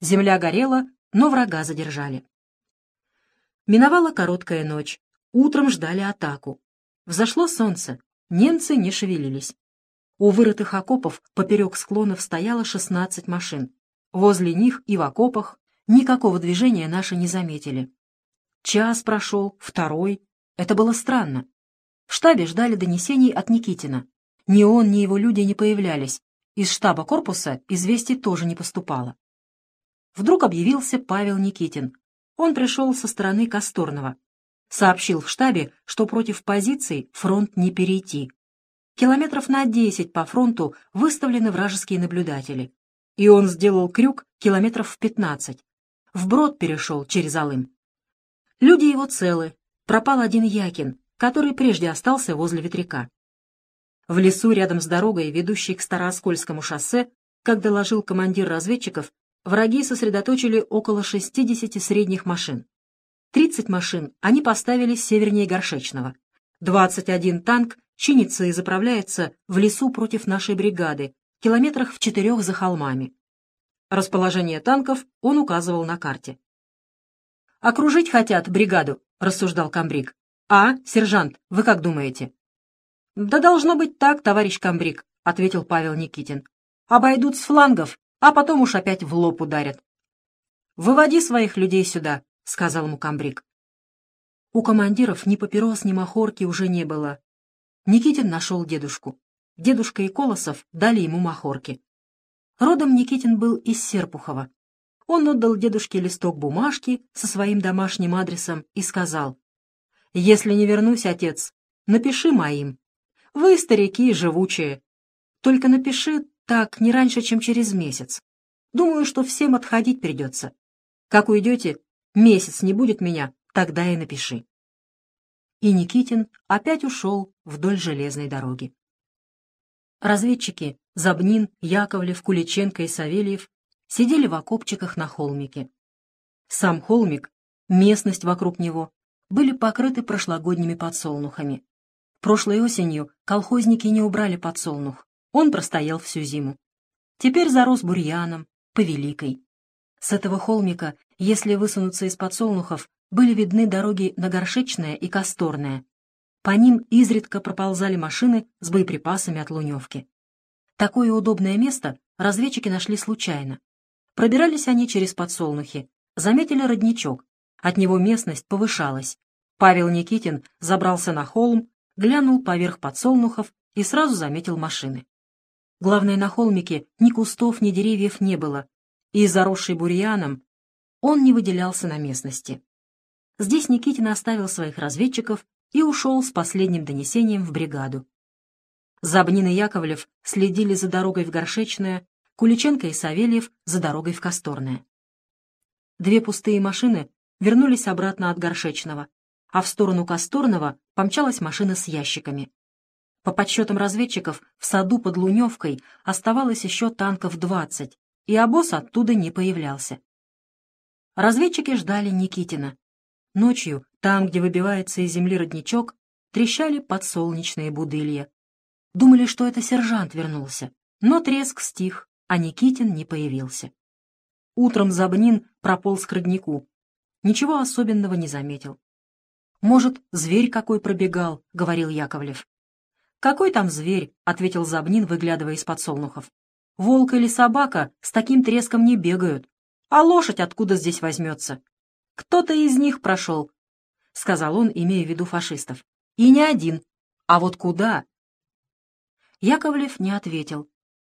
Земля горела, но врага задержали. Миновала короткая ночь. Утром ждали атаку. Взошло солнце. Немцы не шевелились. У вырытых окопов поперек склонов стояло 16 машин. Возле них и в окопах никакого движения наши не заметили. Час прошел, второй. Это было странно. В штабе ждали донесений от Никитина. Ни он, ни его люди не появлялись. Из штаба корпуса известий тоже не поступало. Вдруг объявился Павел Никитин. Он пришел со стороны Косторного. Сообщил в штабе, что против позиций фронт не перейти. Километров на 10 по фронту выставлены вражеские наблюдатели. И он сделал крюк километров в 15. Вброд перешел через Алым. Люди его целы. Пропал один Якин, который прежде остался возле ветряка. В лесу рядом с дорогой, ведущей к Старооскольскому шоссе, как доложил командир разведчиков, враги сосредоточили около 60 средних машин. 30 машин они поставили севернее Горшечного. 21 танк чинится и заправляется в лесу против нашей бригады, километрах в четырех за холмами. Расположение танков он указывал на карте. «Окружить хотят бригаду», — рассуждал комбриг. «А, сержант, вы как думаете?» «Да должно быть так, товарищ комбриг», — ответил Павел Никитин. «Обойдут с флангов, а потом уж опять в лоб ударят». «Выводи своих людей сюда», — сказал ему комбриг. У командиров ни папирос, ни махорки уже не было, Никитин нашел дедушку. Дедушка и Колосов дали ему махорки. Родом Никитин был из Серпухова. Он отдал дедушке листок бумажки со своим домашним адресом и сказал, «Если не вернусь, отец, напиши моим. Вы, старики, живучие. Только напиши так не раньше, чем через месяц. Думаю, что всем отходить придется. Как уйдете, месяц не будет меня, тогда и напиши» и Никитин опять ушел вдоль железной дороги. Разведчики Забнин, Яковлев, Куличенко и Савельев сидели в окопчиках на холмике. Сам холмик, местность вокруг него, были покрыты прошлогодними подсолнухами. Прошлой осенью колхозники не убрали подсолнух, он простоял всю зиму. Теперь зарос бурьяном, повеликой. С этого холмика, если высунуться из подсолнухов, были видны дороги на Горшечное и Косторное. По ним изредка проползали машины с боеприпасами от Луневки. Такое удобное место разведчики нашли случайно. Пробирались они через подсолнухи, заметили родничок. От него местность повышалась. Павел Никитин забрался на холм, глянул поверх подсолнухов и сразу заметил машины. Главное, на холмике ни кустов, ни деревьев не было, и, заросший бурьяном, он не выделялся на местности. Здесь Никитин оставил своих разведчиков и ушел с последним донесением в бригаду. Забнин и Яковлев следили за дорогой в Горшечное, Куличенко и Савельев за дорогой в Косторное. Две пустые машины вернулись обратно от Горшечного, а в сторону Косторного помчалась машина с ящиками. По подсчетам разведчиков, в саду под Луневкой оставалось еще танков 20, и обоз оттуда не появлялся. Разведчики ждали Никитина. Ночью, там, где выбивается из земли родничок, трещали подсолнечные будылья. Думали, что это сержант вернулся, но треск стих, а Никитин не появился. Утром Забнин прополз к роднику. Ничего особенного не заметил. «Может, зверь какой пробегал?» — говорил Яковлев. «Какой там зверь?» — ответил Забнин, выглядывая из подсолнухов. «Волк или собака с таким треском не бегают. А лошадь откуда здесь возьмется? Кто-то из них прошел, — сказал он, имея в виду фашистов. И не один. А вот куда? Яковлев не ответил.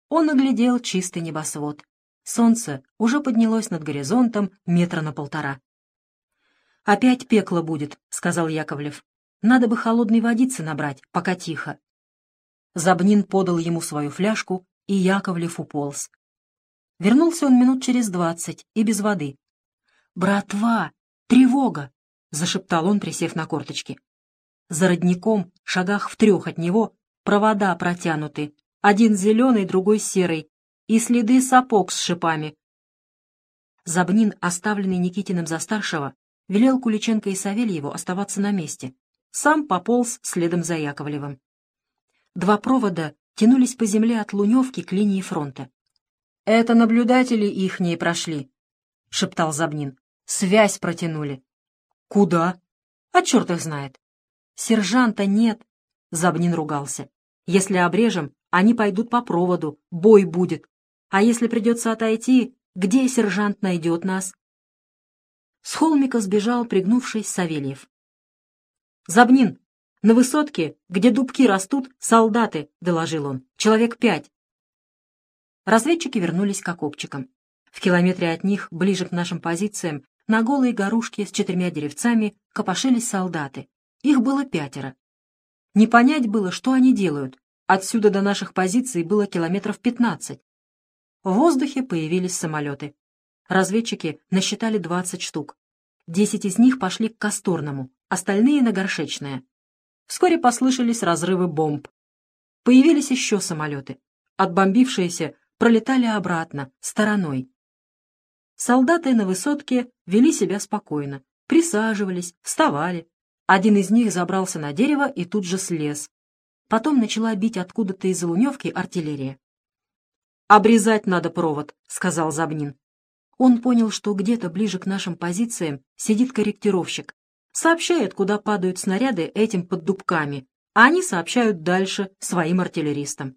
Он оглядел чистый небосвод. Солнце уже поднялось над горизонтом метра на полтора. «Опять пекло будет», — сказал Яковлев. «Надо бы холодной водицы набрать, пока тихо». Забнин подал ему свою фляжку, и Яковлев уполз. Вернулся он минут через двадцать и без воды. «Братва!» «Тревога!» — зашептал он, присев на корточки. За родником, шагах в трех от него, провода протянуты, один зеленый, другой серый, и следы сапог с шипами. Забнин, оставленный Никитиным за старшего, велел Куличенко и Савельеву оставаться на месте. Сам пополз следом за Яковлевым. Два провода тянулись по земле от Луневки к линии фронта. «Это наблюдатели ихние прошли», — шептал Забнин. «Связь протянули». «Куда?» «А черт их знает». «Сержанта нет», — Забнин ругался. «Если обрежем, они пойдут по проводу, бой будет. А если придется отойти, где сержант найдет нас?» С холмика сбежал, пригнувшись, Савельев. «Забнин, на высотке, где дубки растут, солдаты», — доложил он. «Человек пять». Разведчики вернулись к окопчикам. В километре от них, ближе к нашим позициям, на голой горушке с четырьмя деревцами копошились солдаты. Их было пятеро. Не понять было, что они делают. Отсюда до наших позиций было километров пятнадцать. В воздухе появились самолеты. Разведчики насчитали 20 штук. Десять из них пошли к Косторному, остальные — на Горшечное. Вскоре послышались разрывы бомб. Появились еще самолеты. Отбомбившиеся пролетали обратно, стороной. Солдаты на высотке вели себя спокойно, присаживались, вставали. Один из них забрался на дерево и тут же слез. Потом начала бить откуда-то из-за луневки артиллерия. «Обрезать надо провод», — сказал Забнин. Он понял, что где-то ближе к нашим позициям сидит корректировщик. Сообщает, куда падают снаряды этим под дубками, а они сообщают дальше своим артиллеристам.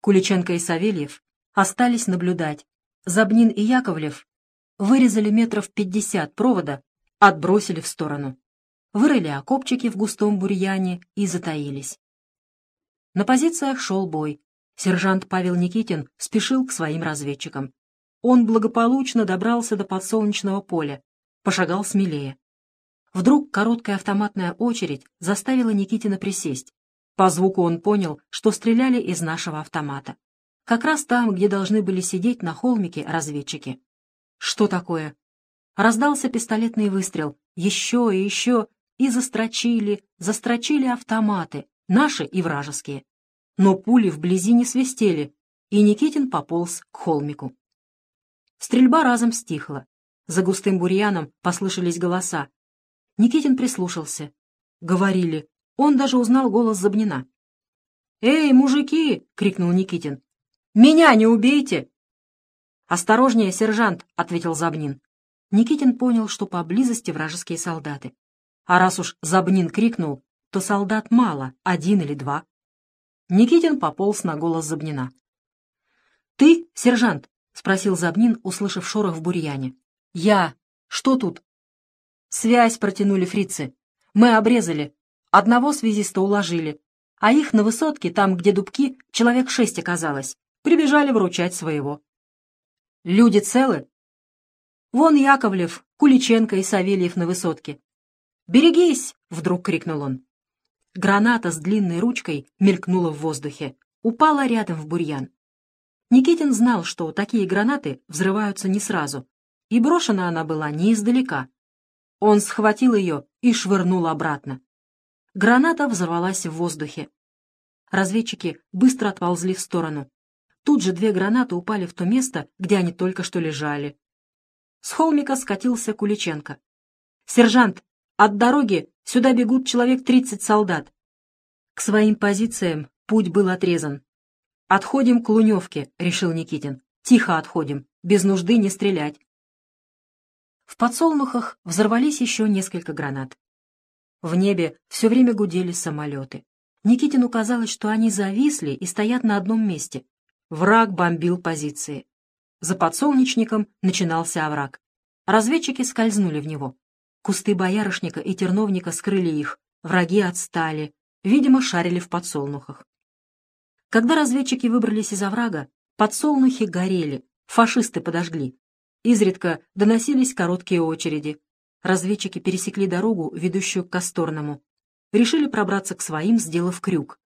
Куличенко и Савельев остались наблюдать. Забнин и Яковлев вырезали метров пятьдесят провода, отбросили в сторону. Вырыли окопчики в густом бурьяне и затаились. На позициях шел бой. Сержант Павел Никитин спешил к своим разведчикам. Он благополучно добрался до подсолнечного поля, пошагал смелее. Вдруг короткая автоматная очередь заставила Никитина присесть. По звуку он понял, что стреляли из нашего автомата. Как раз там, где должны были сидеть на холмике разведчики. Что такое? Раздался пистолетный выстрел. Еще и еще. И застрочили, застрочили автоматы, наши и вражеские. Но пули вблизи не свистели, и Никитин пополз к холмику. Стрельба разом стихла. За густым бурьяном послышались голоса. Никитин прислушался. Говорили. Он даже узнал голос Забнина. «Эй, мужики!» — крикнул Никитин. «Меня не убейте!» «Осторожнее, сержант!» — ответил Забнин. Никитин понял, что поблизости вражеские солдаты. А раз уж Забнин крикнул, то солдат мало, один или два. Никитин пополз на голос Забнина. «Ты, сержант?» — спросил Забнин, услышав шорох в бурьяне. «Я. Что тут?» «Связь протянули фрицы. Мы обрезали. Одного связиста уложили. А их на высотке, там, где дубки, человек шесть оказалось. Прибежали вручать своего». «Люди целы?» «Вон Яковлев, Куличенко и Савельев на высотке». «Берегись!» — вдруг крикнул он. Граната с длинной ручкой мелькнула в воздухе, упала рядом в бурьян. Никитин знал, что такие гранаты взрываются не сразу, и брошена она была не издалека. Он схватил ее и швырнул обратно. Граната взорвалась в воздухе. Разведчики быстро отползли в сторону. Тут же две гранаты упали в то место, где они только что лежали. С холмика скатился Куличенко. «Сержант, от дороги сюда бегут человек тридцать солдат». К своим позициям путь был отрезан. «Отходим к Луневке», — решил Никитин. «Тихо отходим, без нужды не стрелять». В подсолнухах взорвались еще несколько гранат. В небе все время гудели самолеты. Никитину казалось, что они зависли и стоят на одном месте. Враг бомбил позиции. За подсолнечником начинался овраг. Разведчики скользнули в него. Кусты боярышника и терновника скрыли их. Враги отстали. Видимо, шарили в подсолнухах. Когда разведчики выбрались из оврага, подсолнухи горели, фашисты подожгли. Изредка доносились короткие очереди. Разведчики пересекли дорогу, ведущую к Косторному. Решили пробраться к своим, сделав крюк.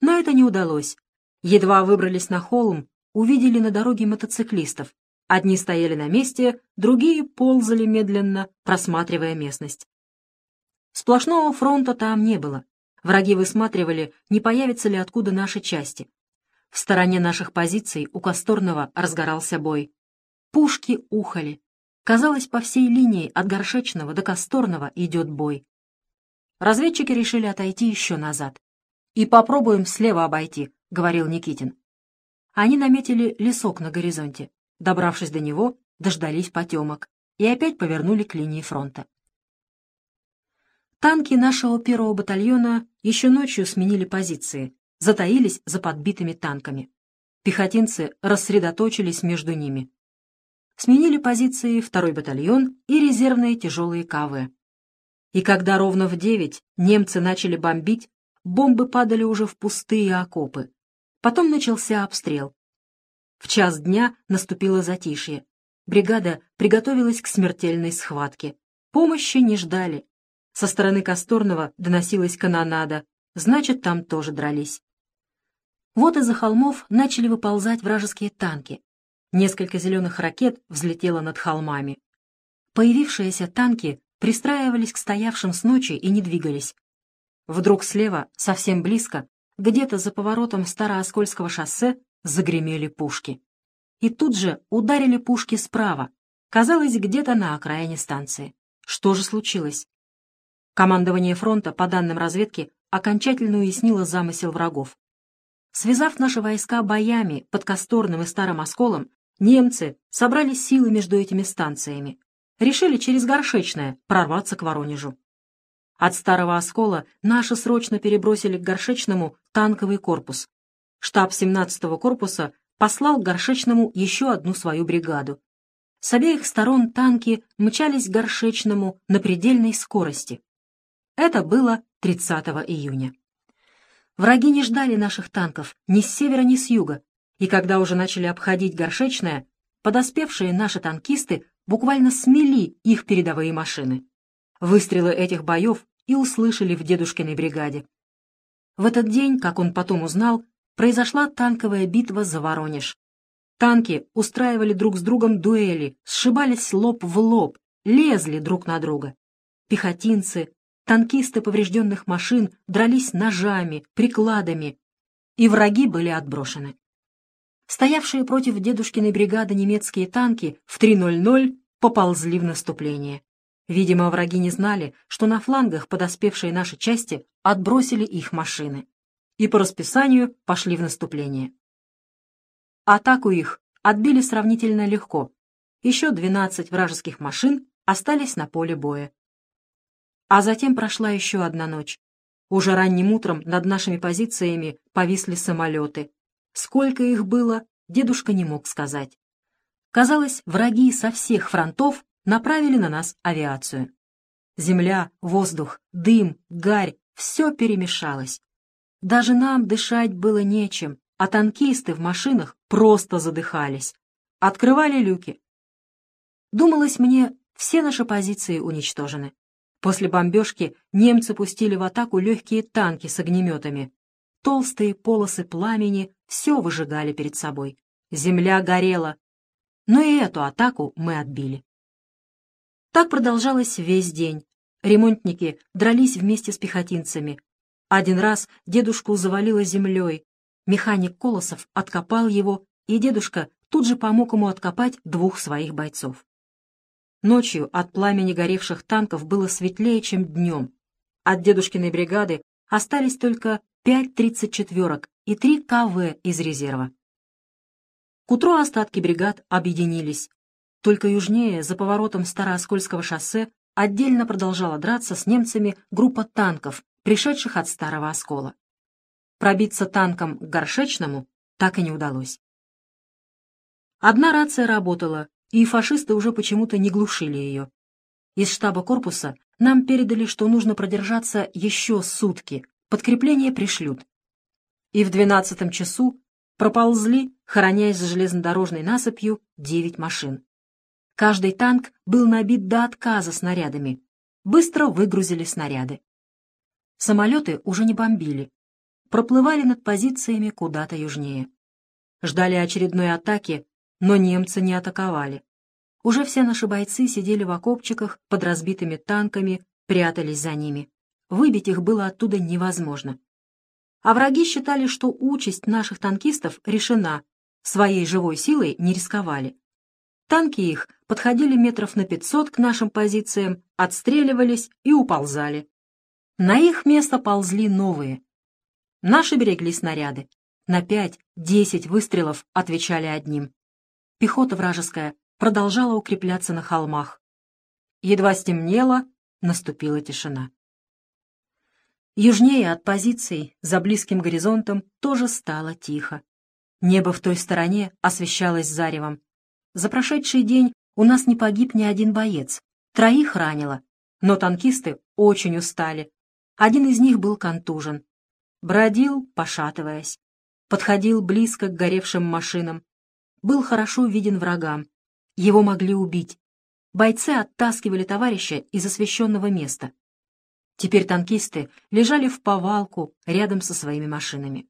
Но это не удалось. Едва выбрались на холм, увидели на дороге мотоциклистов. Одни стояли на месте, другие ползали медленно, просматривая местность. Сплошного фронта там не было. Враги высматривали, не появятся ли откуда наши части. В стороне наших позиций у Косторного разгорался бой. Пушки ухали. Казалось, по всей линии от Горшечного до Косторного идет бой. Разведчики решили отойти еще назад. «И попробуем слева обойти», — говорил Никитин. Они наметили лесок на горизонте. Добравшись до него, дождались потемок и опять повернули к линии фронта. Танки нашего первого батальона еще ночью сменили позиции, затаились за подбитыми танками. Пехотинцы рассредоточились между ними. Сменили позиции второй батальон и резервные тяжелые КВ. И когда ровно в девять немцы начали бомбить, бомбы падали уже в пустые окопы. Потом начался обстрел. В час дня наступило затишье. Бригада приготовилась к смертельной схватке. Помощи не ждали. Со стороны Косторного доносилась канонада, значит, там тоже дрались. Вот из-за холмов начали выползать вражеские танки. Несколько зеленых ракет взлетело над холмами. Появившиеся танки пристраивались к стоявшим с ночи и не двигались. Вдруг слева, совсем близко, где-то за поворотом Старооскольского шоссе загремели пушки. И тут же ударили пушки справа, казалось, где-то на окраине станции. Что же случилось? Командование фронта, по данным разведки, окончательно уяснило замысел врагов. Связав наши войска боями под Косторным и Старым Осколом, немцы собрали силы между этими станциями. Решили через Горшечное прорваться к Воронежу. От Старого Оскола наши срочно перебросили к Горшечному танковый корпус. Штаб 17-го корпуса послал к Горшечному еще одну свою бригаду. С обеих сторон танки мчались к Горшечному на предельной скорости. Это было 30 июня. Враги не ждали наших танков ни с севера, ни с юга, и когда уже начали обходить Горшечное, подоспевшие наши танкисты буквально смели их передовые машины. Выстрелы этих боев и услышали в дедушкиной бригаде. В этот день, как он потом узнал, произошла танковая битва за Воронеж. Танки устраивали друг с другом дуэли, сшибались лоб в лоб, лезли друг на друга. Пехотинцы, Танкисты поврежденных машин дрались ножами, прикладами, и враги были отброшены. Стоявшие против дедушкиной бригады немецкие танки в 3.00 поползли в наступление. Видимо, враги не знали, что на флангах подоспевшие наши части отбросили их машины и по расписанию пошли в наступление. Атаку их отбили сравнительно легко. Еще 12 вражеских машин остались на поле боя. А затем прошла еще одна ночь. Уже ранним утром над нашими позициями повисли самолеты. Сколько их было, дедушка не мог сказать. Казалось, враги со всех фронтов направили на нас авиацию. Земля, воздух, дым, гарь — все перемешалось. Даже нам дышать было нечем, а танкисты в машинах просто задыхались. Открывали люки. Думалось мне, все наши позиции уничтожены. После бомбежки немцы пустили в атаку легкие танки с огнеметами. Толстые полосы пламени все выжигали перед собой. Земля горела. Но и эту атаку мы отбили. Так продолжалось весь день. Ремонтники дрались вместе с пехотинцами. Один раз дедушку завалило землей. Механик Колосов откопал его, и дедушка тут же помог ему откопать двух своих бойцов. Ночью от пламени горевших танков было светлее, чем днем. От дедушкиной бригады остались только пять тридцать четверок и три КВ из резерва. К утру остатки бригад объединились. Только южнее, за поворотом Старооскольского шоссе, отдельно продолжала драться с немцами группа танков, пришедших от Старого Оскола. Пробиться танком к Горшечному так и не удалось. Одна рация работала, и фашисты уже почему-то не глушили ее. Из штаба корпуса нам передали, что нужно продержаться еще сутки, подкрепление пришлют. И в двенадцатом часу проползли, хоронясь за железнодорожной насыпью, девять машин. Каждый танк был набит до отказа снарядами. Быстро выгрузили снаряды. Самолеты уже не бомбили. Проплывали над позициями куда-то южнее. Ждали очередной атаки но немцы не атаковали. Уже все наши бойцы сидели в окопчиках под разбитыми танками, прятались за ними. Выбить их было оттуда невозможно. А враги считали, что участь наших танкистов решена, своей живой силой не рисковали. Танки их подходили метров на пятьсот к нашим позициям, отстреливались и уползали. На их место ползли новые. Наши берегли снаряды. На пять-десять выстрелов отвечали одним. Пехота вражеская продолжала укрепляться на холмах. Едва стемнело, наступила тишина. Южнее от позиций, за близким горизонтом, тоже стало тихо. Небо в той стороне освещалось заревом. За прошедший день у нас не погиб ни один боец. Троих ранило. Но танкисты очень устали. Один из них был контужен. Бродил, пошатываясь. Подходил близко к горевшим машинам. Был хорошо виден врагам. Его могли убить. Бойцы оттаскивали товарища из освещенного места. Теперь танкисты лежали в повалку рядом со своими машинами.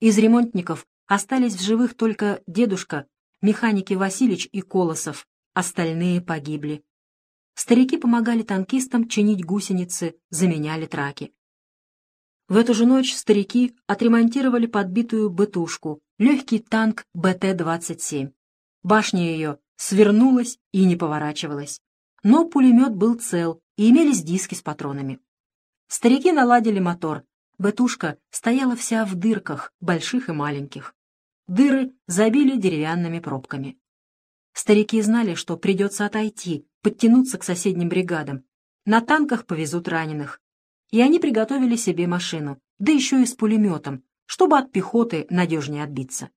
Из ремонтников остались в живых только дедушка, механики Васильич и Колосов, остальные погибли. Старики помогали танкистам чинить гусеницы, заменяли траки. В эту же ночь старики отремонтировали подбитую бытушку, легкий танк БТ-27. Башня ее свернулась и не поворачивалась. Но пулемет был цел, и имелись диски с патронами. Старики наладили мотор. Бытушка стояла вся в дырках, больших и маленьких. Дыры забили деревянными пробками. Старики знали, что придется отойти, подтянуться к соседним бригадам. На танках повезут раненых. И они приготовили себе машину, да еще и с пулеметом, чтобы от пехоты надежнее отбиться.